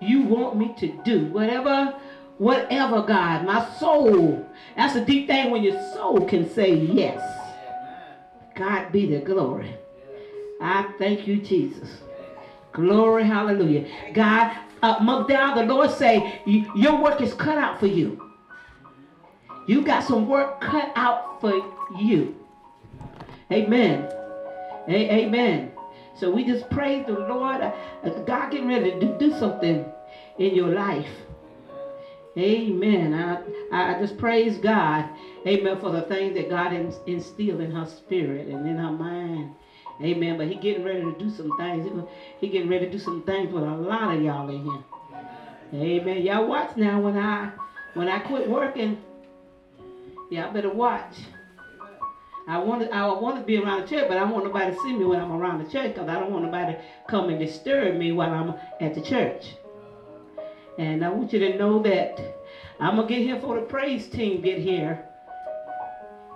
you want me to do, whatever, whatever, God, my soul. That's a deep thing when your soul can say yes. God be the glory. I thank you, Jesus. Glory, hallelujah. God, uh, down the Lord say, your work is cut out for you. You got some work cut out for you. Amen. A- amen. So we just praise the Lord. Uh, God getting ready to do something in your life. Amen. I, I just praise God. Amen. For the things that God instilled in her spirit and in her mind. Amen. But he getting ready to do some things. He getting ready to do some things with a lot of y'all in here. Amen. Y'all watch now when I when I quit working. Y'all better watch. I want I want to be around the church, but I want nobody to see me when I'm around the church because I don't want nobody to come and disturb me while I'm at the church. And I want you to know that I'm gonna get here for the praise team get here,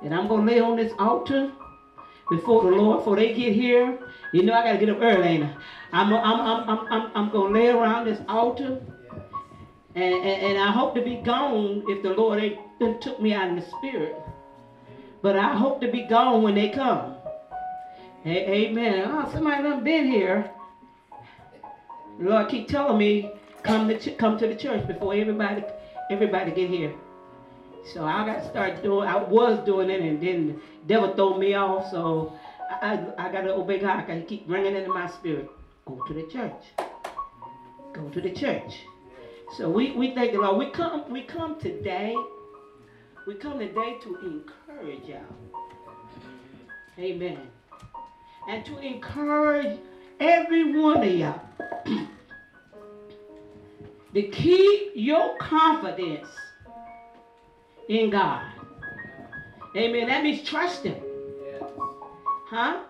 and I'm gonna lay on this altar before the Lord before they get here. You know I gotta get up early, ain't I? I'm I'm I'm I'm I'm, I'm gonna lay around this altar. And, and, and I hope to be gone if the Lord ain't took me out in the spirit. But I hope to be gone when they come. Hey, amen. Oh, somebody done been here. Lord keep telling me come to come to the church before everybody everybody get here. So I got to start doing. I was doing it, and then the devil throw me off. So I I, I got to obey God. I got to keep bringing it in my spirit. Go to the church. Go to the church. So we we thank the Lord. We come we come today. We come today to encourage y'all. Amen. And to encourage every one of y'all to keep your confidence in God. Amen. That means trust Him. Huh?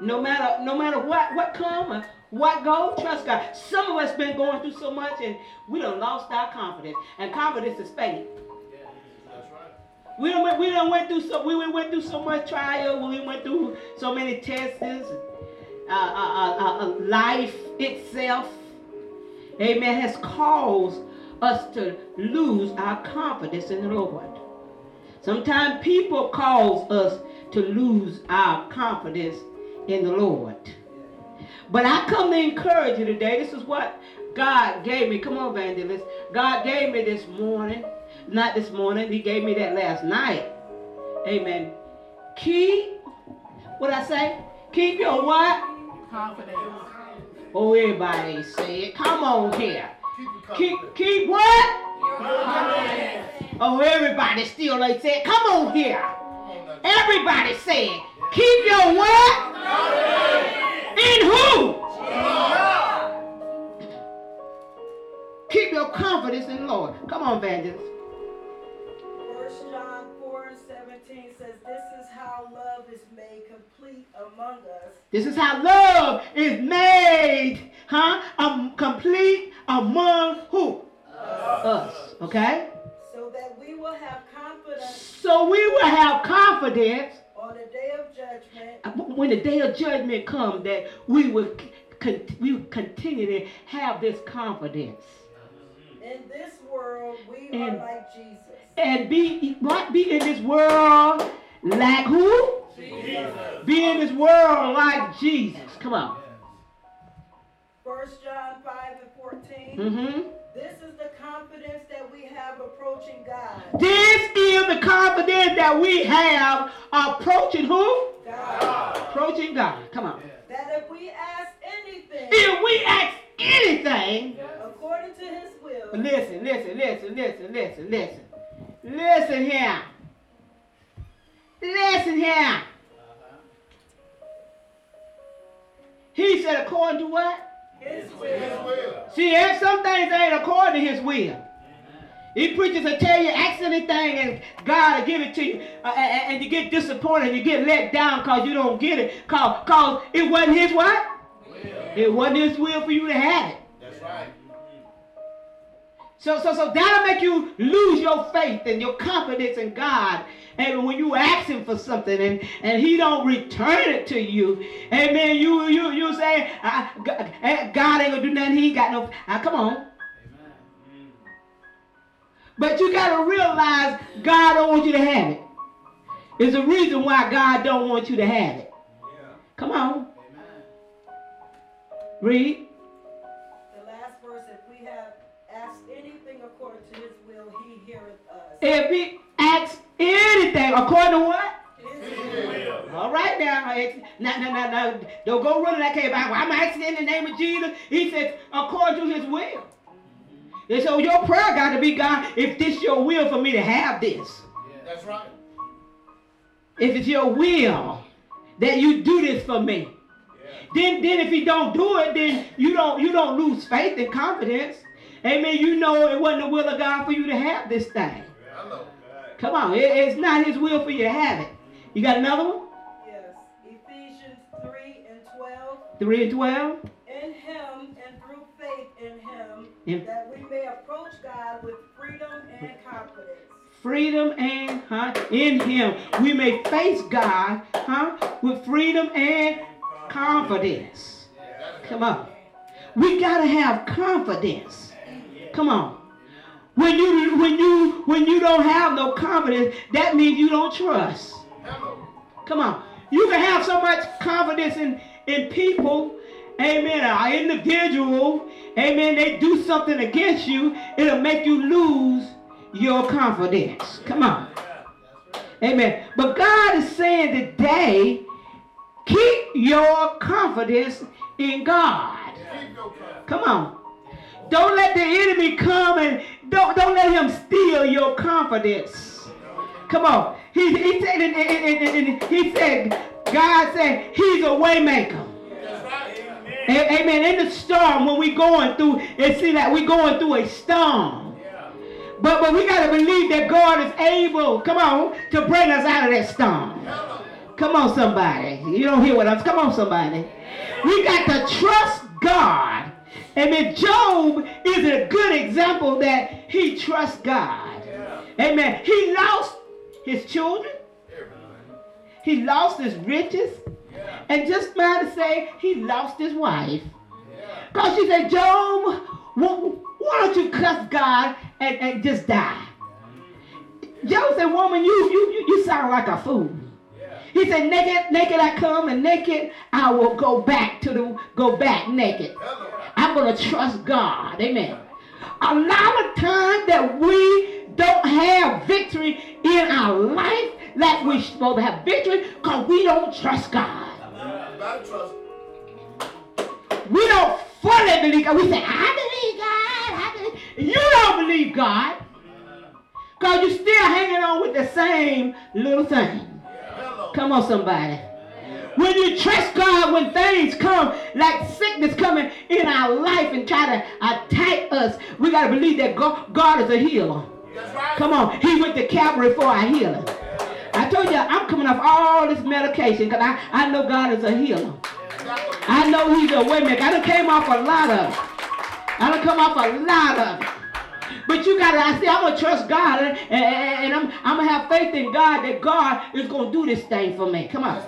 No matter no matter what what come what go, trust God. Some of us been going through so much and we done lost our confidence. And confidence is faith. We don't went, we don't went through so we went through so much trial. We went through so many tests. Uh, uh, uh, uh, life itself, amen, has caused us to lose our confidence in the Lord. Sometimes people cause us to lose our confidence in the Lord. But I come to encourage you today. This is what God gave me. Come on, evangelist. God gave me this morning. Not this morning. He gave me that last night. Amen. Keep, what I say? Keep your what? Confidence. Oh, everybody say it. Come on here. Keep, keep, keep what? Confidence. Oh, everybody still like say it. Come on here. Everybody say it. Keep your what? Confidence. In who? Keep your confidence in the Lord. Come on, evangelist. This is how love is made, complete among us. This is how love is made, huh? Um, complete among who? Us. Us. Okay? So that we will have confidence. So we will have confidence on the day of judgment. Uh, when the day of judgment comes, that we will, con- we will continue to have this confidence. In this world, we and, are like Jesus. And be what be in this world like who? Jesus. Be in this world like Jesus. Come on. First John 5 and 14. Mm-hmm. This is the confidence that we have approaching God. This is the confidence that we have approaching who? God. Approaching God. Come on. That if we ask anything. If we ask anything. According to his will. Listen, listen, listen, listen, listen, listen. Listen here. Listen here. He said, according to what? His will. See, some things ain't according to his will. He preachers will tell you, ask anything, and God will give it to you. Uh, and, and, you get disappointed, you get let down because you don't get it. Because cause it wasn't his what? Will. It wasn't his will for you to have it. So, so, so that'll make you lose your faith and your confidence in God. And when you ask him for something and, and he don't return it to you, amen, you you you say, eh, God ain't gonna do nothing, he ain't got no, uh, come on. Amen. But you got to realize God don't want you to have it. There's a reason why God don't want you to have it. Come on. Amen. Read. If he asks anything according to what? All right now. No, no, no, no. Don't go running that cave. I'm asking in the name of Jesus. He says, according to his will. And so your prayer got to be, God, if this your will for me to have this. That's right. If it's your will that you do this for me. Then, then if he don't do it, then you don't you don't lose faith and confidence. Amen. You know it wasn't the will of God for you to have this thing. Come on, it, it's not his will for you to have it. You got another one? Yes. Ephesians 3 and 12. 3 and 12. In him and through faith in him, In- that we may approach God with freedom and confidence. Freedom and huh, in him. We may face God huh, with freedom and confidence. Come on. We gotta have confidence. Come on. When you when you when you don't have no confidence, that means you don't trust. Come on. You can have so much confidence in, in people, amen, an individual, amen, they do something against you, it'll make you lose your confidence. Come on. Amen. But God is saying today, keep your confidence in God. Come on. Don't let the enemy come and don't, don't let him steal your confidence. Come on. He, he said, and, and- and- he said, God said, he's a waymaker. A- Amen. In the storm, when we going through, it seems like we going through a storm. But but we got to believe that God is able, come on, to bring us out of that storm. Come on, somebody. You don't hear what I'm Come on, somebody. We got to trust God. Amen. Job is a good example that he trusts God. Amen. He lost his children. He lost his riches. And just about to say, he lost his wife. Because she said, Job, why don't you cuss God and, and just die? Mm-hmm. Job said, woman, you, you, you, sound like a fool. He said, naked, naked I come, and naked I will go back to the, go back naked. I'm going to trust God. Amen. A lot of times that we don't have victory in our life like we're supposed to have victory because we don't trust God. We don't fully believe God. We say, I believe God. I believe. You don't believe God. Because you're still hanging on with the same little thing. Come on, somebody. When you trust God, when things come, like sickness coming in our life and try to attack us, we got to believe that God, God is a healer. That's right. Come on, He went to Calvary for our healing. I told you, I'm coming off all this medication because I, I know God is a healer. I know He's a waymaker. I done came off a lot of it. I done come off a lot of it. But you gotta, I say, I'm gonna trust God and, and, and I'm, I'm gonna have faith in God that God is gonna do this thing for me. Come on.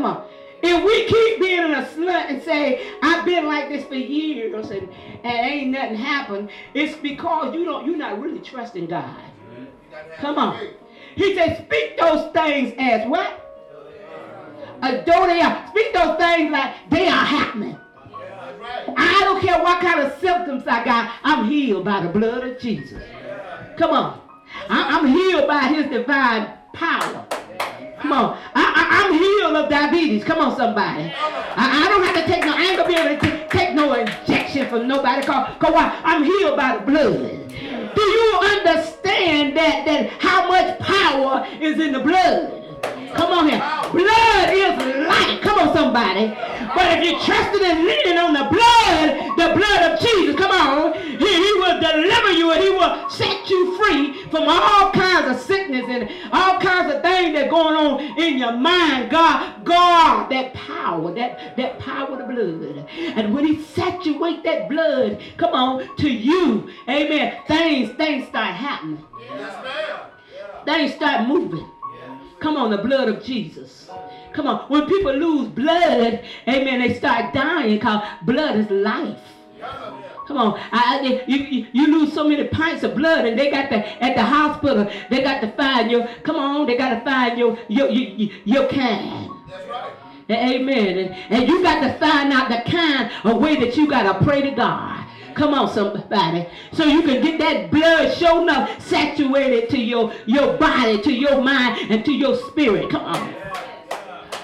Come on. If we keep being in a slut and say, I've been like this for years and, and ain't nothing happened, it's because you don't you're not really trusting God. Come on. He said, speak those things as what? Are. Speak those things like they are happening. I don't care what kind of symptoms I got. I'm healed by the blood of Jesus. Come on. I, am healed by his divine power. Come on. I, am healed of diabetes. Come on, somebody. I, I don't have to take no, I ain't gonna be able to take, take no injection from nobody. Cause, cause why? I'm healed by the blood. Do you understand that, that how much power is in the blood? Come on here. Blood is life. Come on, somebody. But if you're trusting and leaning on the blood, the blood of Jesus, come on, he, he will deliver you and he will set you free from all kinds of sickness and all kinds of things that going on in your mind. God, God, that power, that, that power of the blood. And when he saturate that blood, come on, to you, amen, things, things start happening. Yes, ma'am. Things start moving. Come on, the blood of Jesus. Come on, when people lose blood, amen, they start dying because blood is life. Come on, I, you, you lose so many pints of blood, and they got the at the hospital. They got to find your. Come on, they got to find your your your, your kind. That's right. Amen. And, and you got to find out the kind of way that you got to pray to God. Come on, somebody. So you can get that blood shown up, saturated to your, your body, to your mind, and to your spirit. Come on.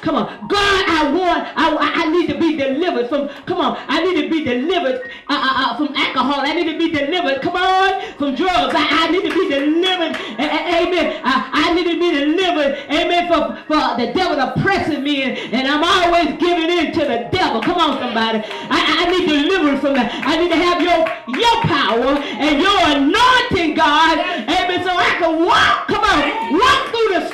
Come on. God, I want, I, I need to be delivered from, come on, I need to be delivered uh, uh, uh, from alcohol. I need to be delivered, come on, from drugs. I, I need to be delivered, amen. I, I need to be delivered, amen, for, for the devil oppressing me. And, and I'm always giving in to the devil. Come on, somebody. I, I need deliverance from that. I need to have your, your power and your anointing, God, amen, so I can walk, come on, walk through the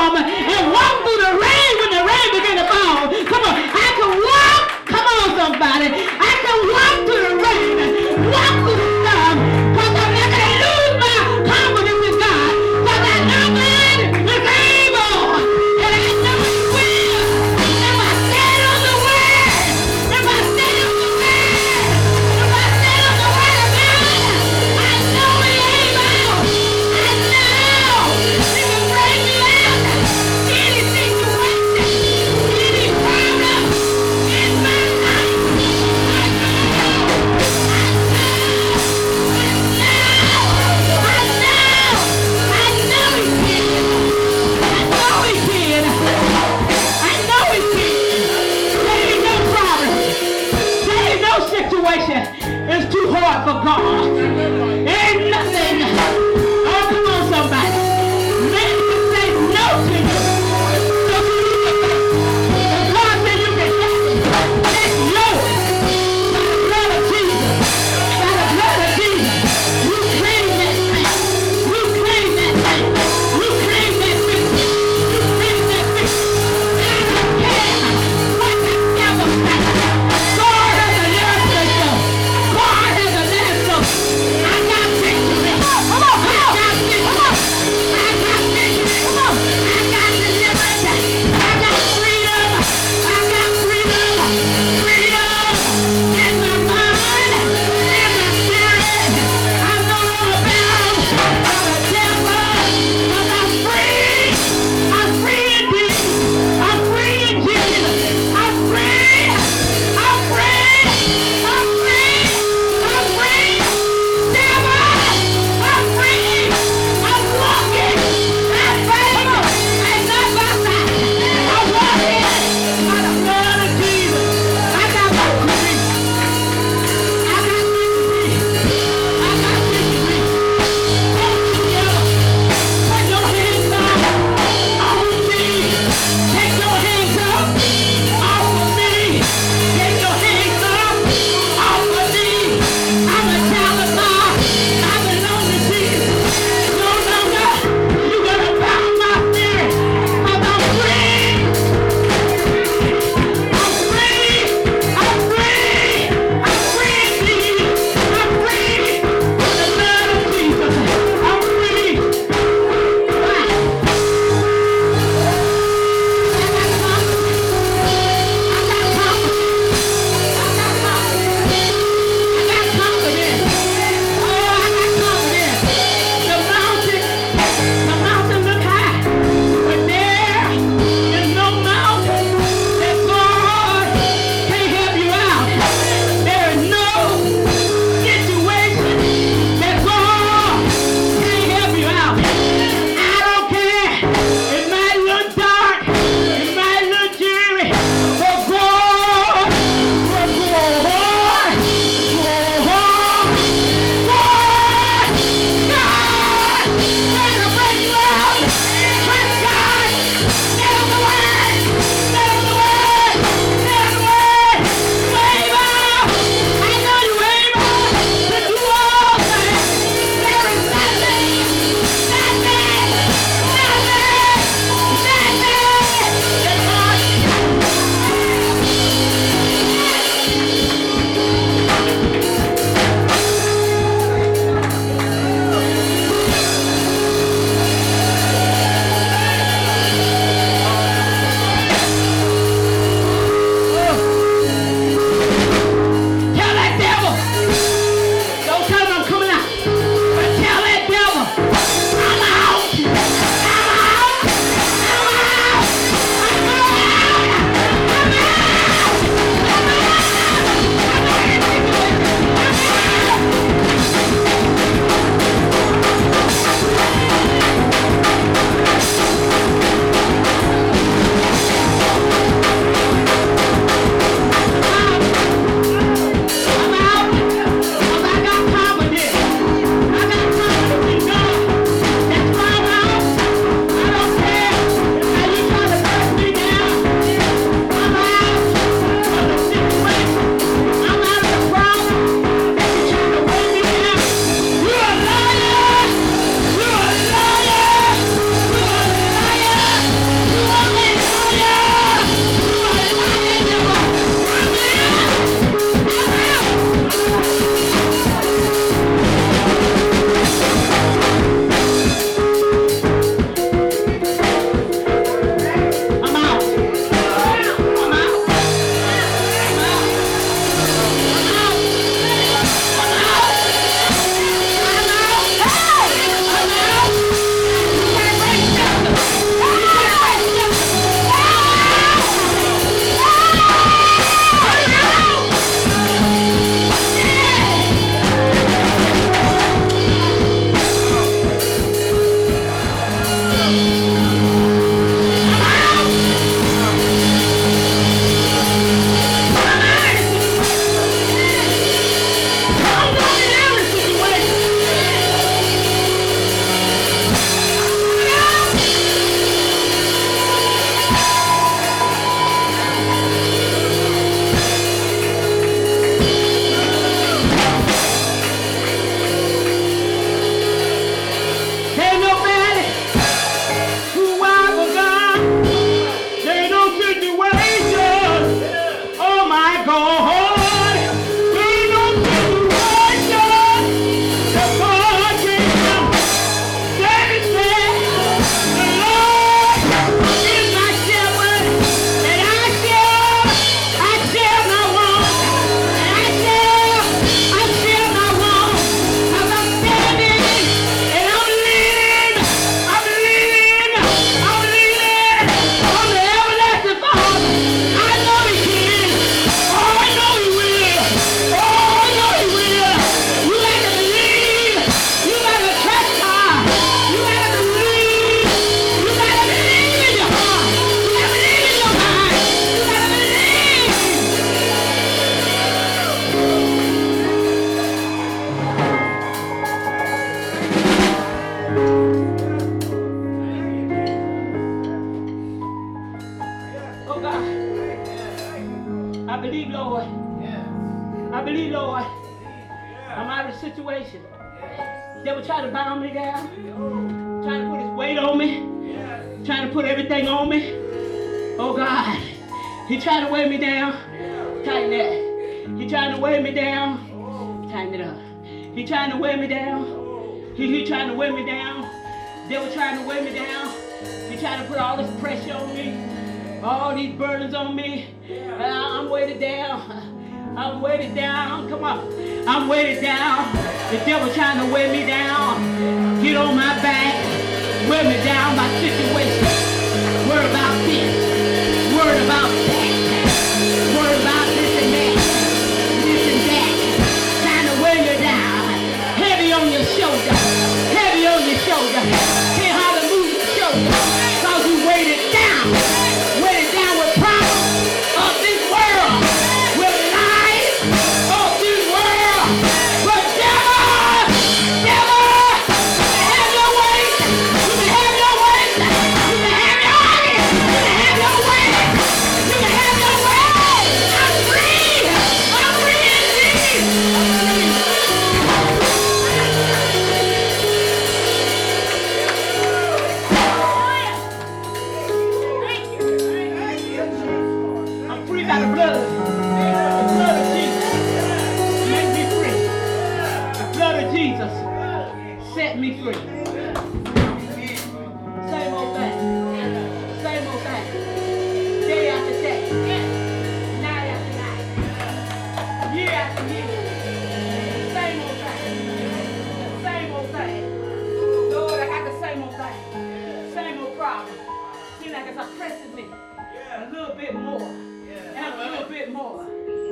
storm and walk through the rain when the rain begin to fall. Come on, I can walk. Come on, somebody. I can walk through the I believe, Lord. Yes. I believe, Lord. Yes. I'm out of the situation. Yes. Devil trying to bind me down, yes. trying to put his weight on me, yes. trying to put everything on me. Oh God, he tried to weigh me down. Tighten that. He trying to weigh me down. Oh. Tighten it up. He trying oh. to weigh me down. He, he trying to weigh me down. Devil trying to weigh me down. He trying to put all this pressure on me all these burdens on me. I- uh, I'm weighted down. I'm weighted down. Come on. I'm weighted down. The devil trying to weigh me down. Get on my back. Weigh me down my situation. Oppressing me Yeah. a little bit more and a little bit more.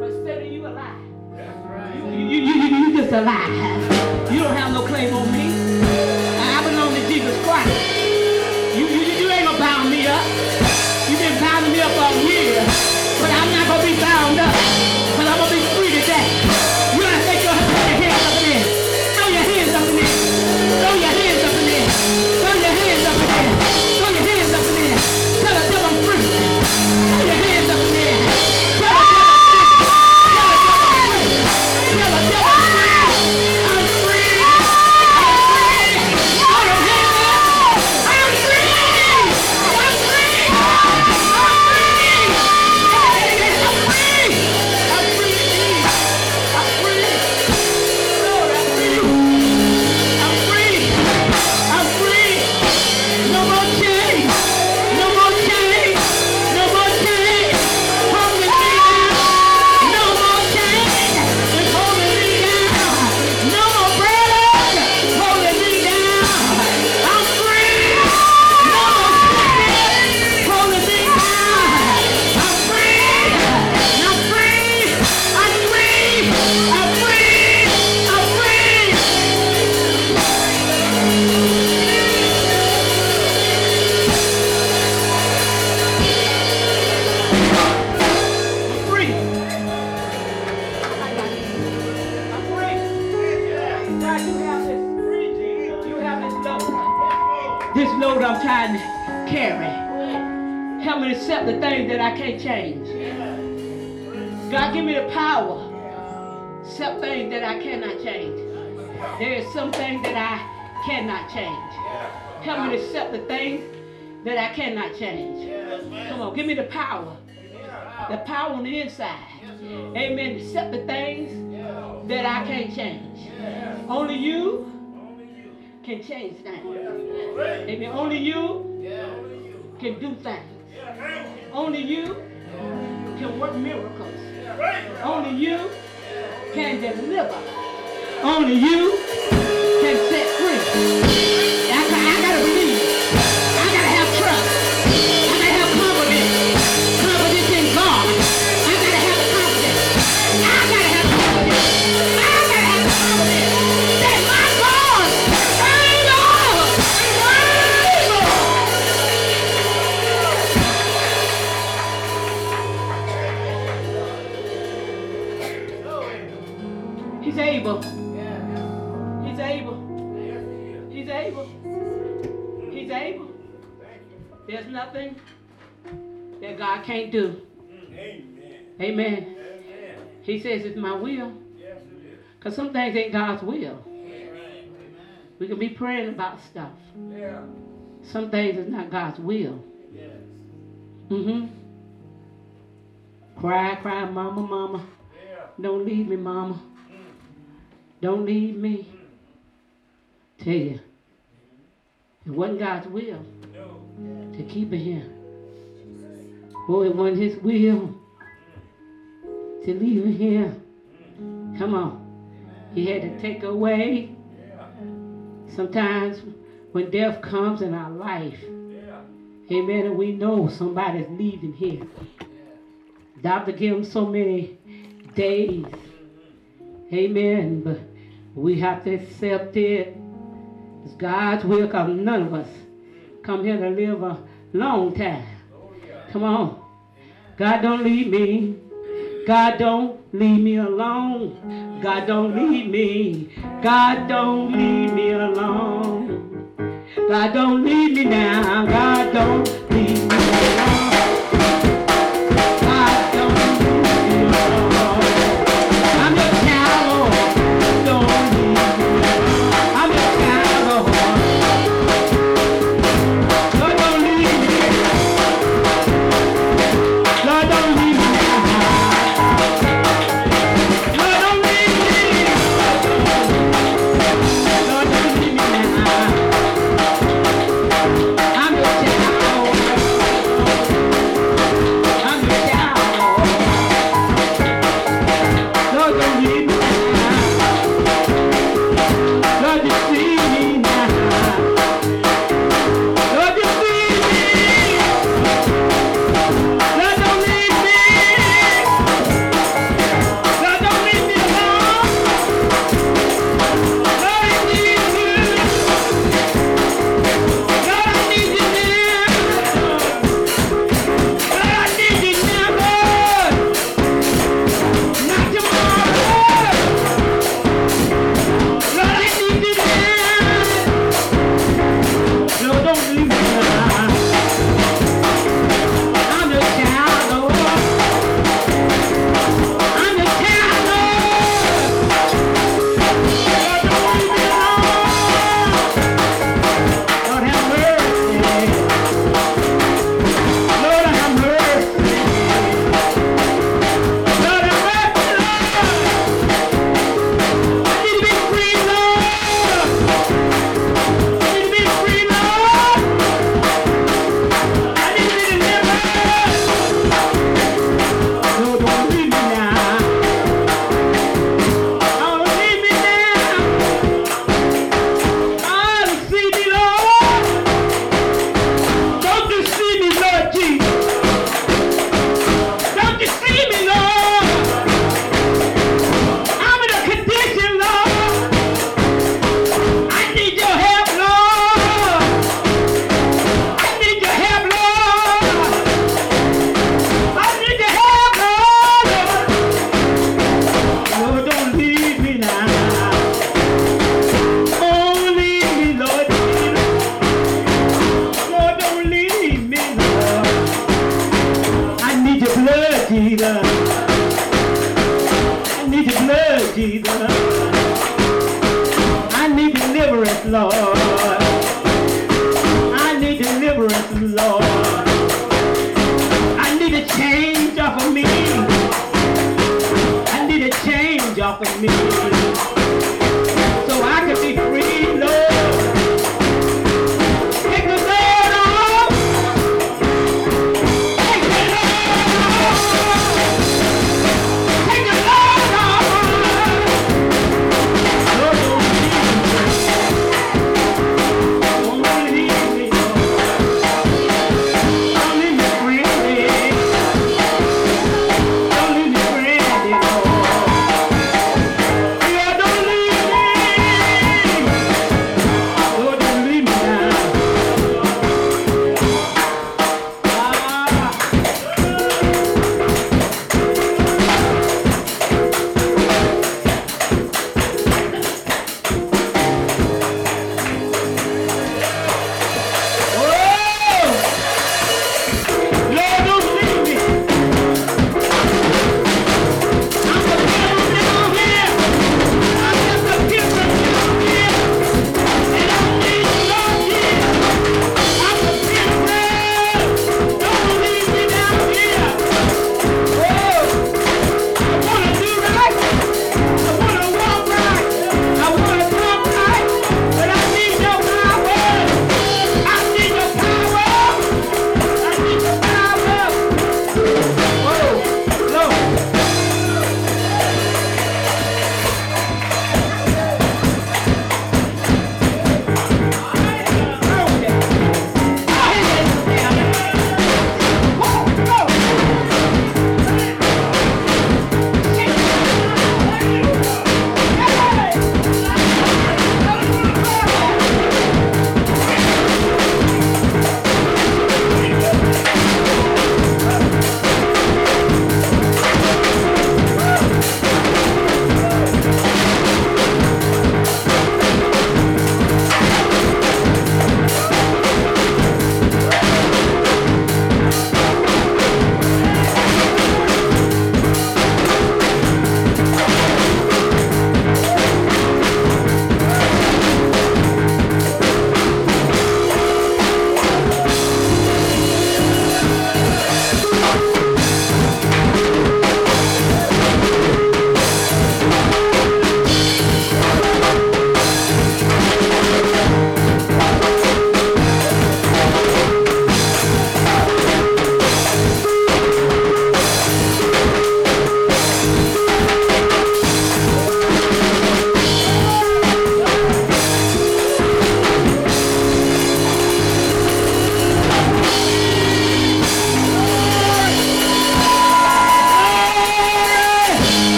But of you alive, you, you, you, you, you just alive. You don't have no claim on me. Cannot change. There is some things that I cannot change. Help me to accept the things that I cannot change. Come on, give me the power. The power on the inside. Amen. Accept the things that I can't change. Only you can change things. Amen. Only you can do things. Only you can work miracles. Only you can deliver. Only you can set free. He's able. He's able. He's able. He's able. There's nothing that God can't do. Amen. Amen. He says it's my will. Because some things ain't God's will. We can be praying about stuff. Yeah. Some things is not God's will. Yes. Mm-hmm. Cry, cry, mama, mama. Yeah. Don't leave me, mama. Don't need me. Tell you, it wasn't God's will to keep it here. Boy, it wasn't His will to leave it here. Come on. He had to take away. Sometimes when death comes in our life, amen, and we know somebody's leaving here. Doctor gave him so many days. Amen. But we have to accept it. It's God's will because none of us come here to live a long time. Come on. God don't leave me. God don't leave me alone. God don't leave me. God don't leave me alone. God don't leave me now. God don't.